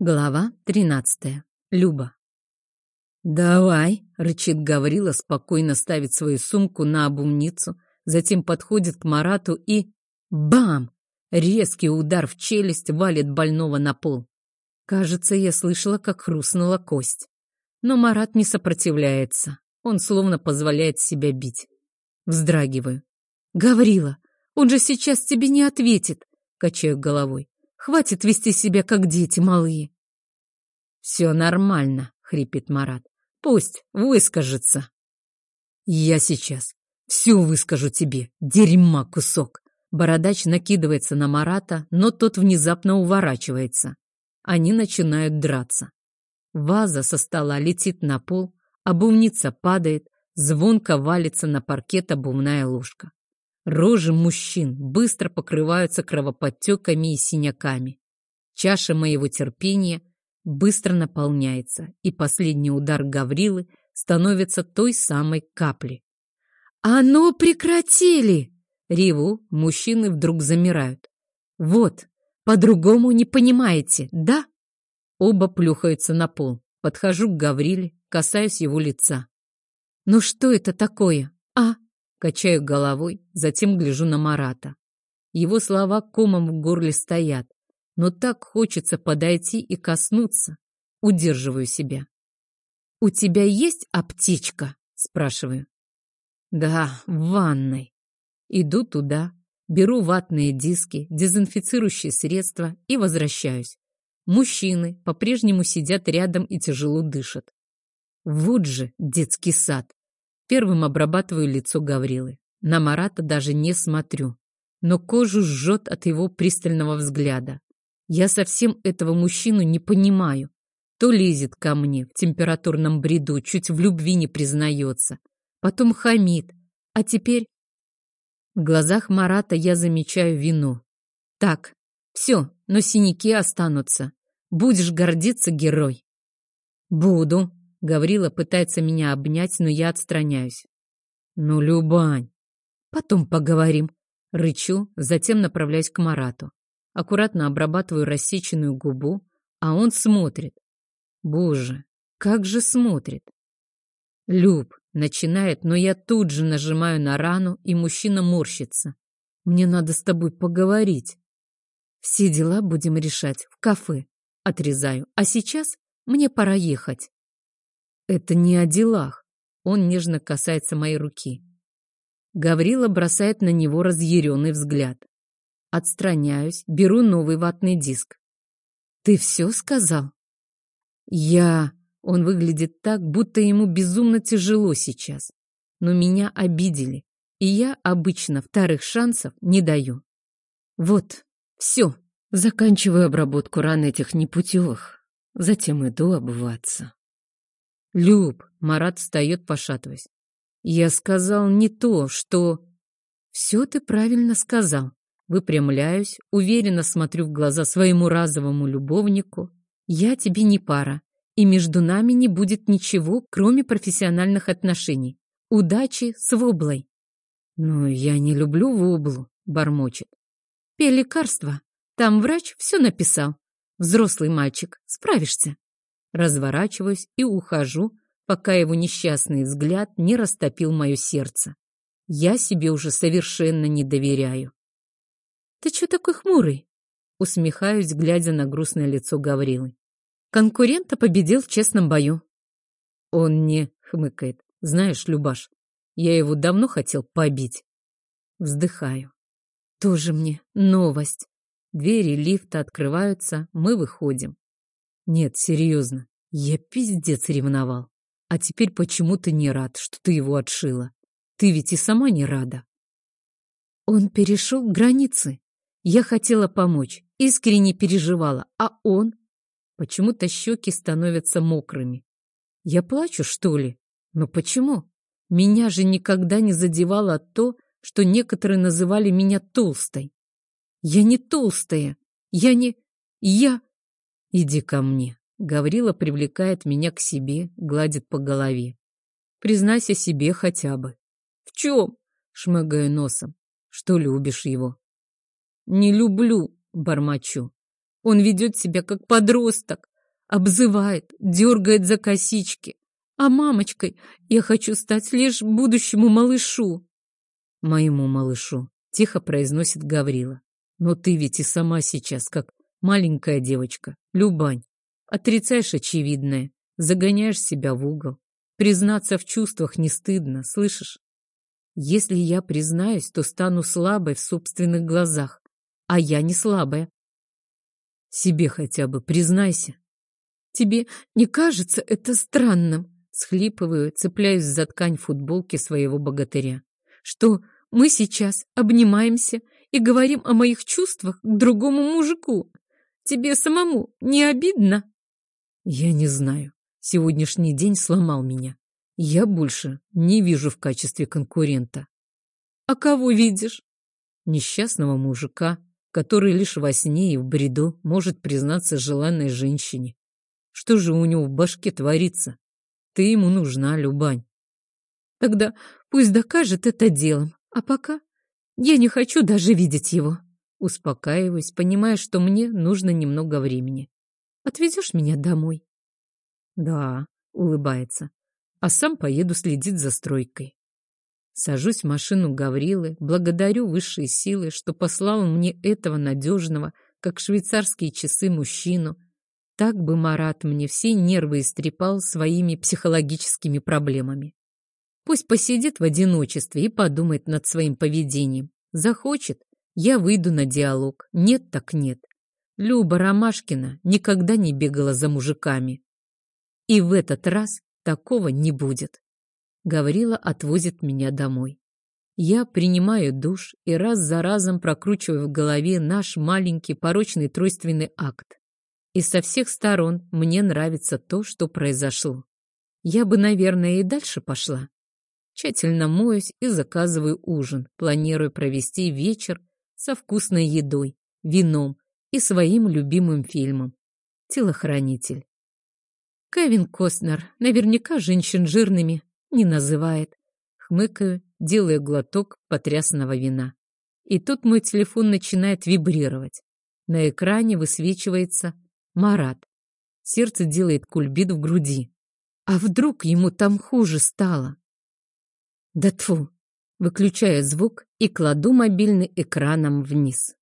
Глава тринадцатая. Люба. «Давай!» — рычит Гаврила, спокойно ставит свою сумку на обумницу, затем подходит к Марату и... Бам! Резкий удар в челюсть валит больного на пол. Кажется, я слышала, как хрустнула кость. Но Марат не сопротивляется. Он словно позволяет себя бить. Вздрагиваю. «Гаврила, он же сейчас тебе не ответит!» Качаю головой. Хватит вести себя, как дети малые. Все нормально, хрипит Марат. Пусть выскажется. Я сейчас все выскажу тебе, дерьма кусок. Бородач накидывается на Марата, но тот внезапно уворачивается. Они начинают драться. Ваза со стола летит на пол, обувница падает, звонко валится на паркет обувная ложка. Рожи мужчин быстро покрываются кровоподтеками и синяками. Чаша моего терпения быстро наполняется, и последний удар Гаврилы становится той самой каплей. «А ну, прекратили!» Реву, мужчины вдруг замирают. «Вот, по-другому не понимаете, да?» Оба плюхаются на пол. Подхожу к Гавриле, касаюсь его лица. «Ну что это такое, а?» Качаю головой, затем гляжу на Марата. Его слова комом в горле стоят, но так хочется подойти и коснуться. Удерживаю себя. «У тебя есть аптечка?» – спрашиваю. «Да, в ванной». Иду туда, беру ватные диски, дезинфицирующие средства и возвращаюсь. Мужчины по-прежнему сидят рядом и тяжело дышат. Вот же детский сад. Первым обрабатываю лицо Гаврилы. На Марата даже не смотрю. Но кожу жжет от его пристального взгляда. Я совсем этого мужчину не понимаю. То лезет ко мне в температурном бреду, чуть в любви не признается. Потом хамит. А теперь... В глазах Марата я замечаю вину. Так, все, но синяки останутся. Будешь гордиться, герой. Буду, Гаврила пытается меня обнять, но я отстраняюсь. «Ну, Любань, потом поговорим». Рычу, затем направляюсь к Марату. Аккуратно обрабатываю рассеченную губу, а он смотрит. Боже, как же смотрит. Люб начинает, но я тут же нажимаю на рану, и мужчина морщится. Мне надо с тобой поговорить. Все дела будем решать в кафе. Отрезаю. А сейчас мне пора ехать. Это не о делах. Он нежно касается моей руки. Гаврила бросает на него разъяренный взгляд. Отстраняюсь, беру новый ватный диск. «Ты все сказал?» «Я...» Он выглядит так, будто ему безумно тяжело сейчас. Но меня обидели, и я обычно вторых шансов не даю. Вот, все, заканчиваю обработку ран этих непутевых. Затем иду обуваться. «Люб!» — Марат встает, пошатываясь. «Я сказал не то, что...» «Все ты правильно сказал». Выпрямляюсь, уверенно смотрю в глаза своему разовому любовнику. «Я тебе не пара, и между нами не будет ничего, кроме профессиональных отношений. Удачи с Воблой!» «Но я не люблю Воблу», — бормочет. «Пей лекарства. Там врач все написал. Взрослый мальчик, справишься» разворачиваюсь и ухожу, пока его несчастный взгляд не растопил мое сердце. Я себе уже совершенно не доверяю. «Ты что такой хмурый?» Усмехаюсь, глядя на грустное лицо Гаврилы. Конкурента победил в честном бою. Он не хмыкает. Знаешь, Любаш, я его давно хотел побить. Вздыхаю. Тоже мне новость. Двери лифта открываются, мы выходим. Нет, серьезно, я пиздец ревновал. А теперь почему-то не рад, что ты его отшила. Ты ведь и сама не рада. Он перешел границы. Я хотела помочь, искренне переживала, а он... Почему-то щеки становятся мокрыми. Я плачу, что ли? Но почему? Меня же никогда не задевало то, что некоторые называли меня толстой. Я не толстая. Я не... Я... «Иди ко мне». Гаврила привлекает меня к себе, гладит по голове. «Признайся себе хотя бы». «В чем?» — шмыгаю носом. «Что любишь его?» «Не люблю», — бормочу. Он ведет себя как подросток, обзывает, дергает за косички. А мамочкой я хочу стать лишь будущему малышу. Моему малышу, тихо произносит Гаврила. Но ты ведь и сама сейчас как маленькая девочка, Любань. Отрицаешь очевидное, загоняешь себя в угол. Признаться в чувствах не стыдно, слышишь? Если я признаюсь, то стану слабой в собственных глазах. А я не слабая. Себе хотя бы признайся. Тебе не кажется это странным? Схлипываю, цепляюсь за ткань футболки своего богатыря. Что мы сейчас обнимаемся и говорим о моих чувствах к другому мужику. Тебе самому не обидно? Я не знаю. Сегодняшний день сломал меня. Я больше не вижу в качестве конкурента. А кого видишь? Несчастного мужика, который лишь во сне и в бреду может признаться желанной женщине. Что же у него в башке творится? Ты ему нужна, Любань. Тогда пусть докажет это делом. А пока я не хочу даже видеть его. Успокаиваюсь, понимая, что мне нужно немного времени. Отвезешь меня домой? Да, улыбается а сам поеду следить за стройкой. Сажусь в машину Гаврилы, благодарю высшие силы, что послал мне этого надежного, как швейцарские часы, мужчину. Так бы Марат мне все нервы истрепал своими психологическими проблемами. Пусть посидит в одиночестве и подумает над своим поведением. Захочет, я выйду на диалог. Нет так нет. Люба Ромашкина никогда не бегала за мужиками. И в этот раз Такого не будет. Гаврила отвозит меня домой. Я принимаю душ и раз за разом прокручиваю в голове наш маленький порочный тройственный акт. И со всех сторон мне нравится то, что произошло. Я бы, наверное, и дальше пошла. Тщательно моюсь и заказываю ужин, планирую провести вечер со вкусной едой, вином и своим любимым фильмом «Телохранитель». Кевин Костнер наверняка женщин жирными не называет. Хмыкаю, делаю глоток потрясного вина. И тут мой телефон начинает вибрировать. На экране высвечивается Марат. Сердце делает кульбит в груди. А вдруг ему там хуже стало? Да тфу. Выключаю звук и кладу мобильный экраном вниз.